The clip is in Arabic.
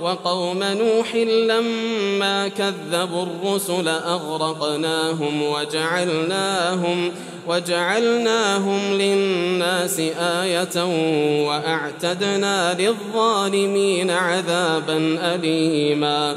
وقوم نوح لما كذبوا الرسل أغرقناهم وجعلناهم وجعلناهم للناس آية وأعتدنا للظالمين عذابا أليما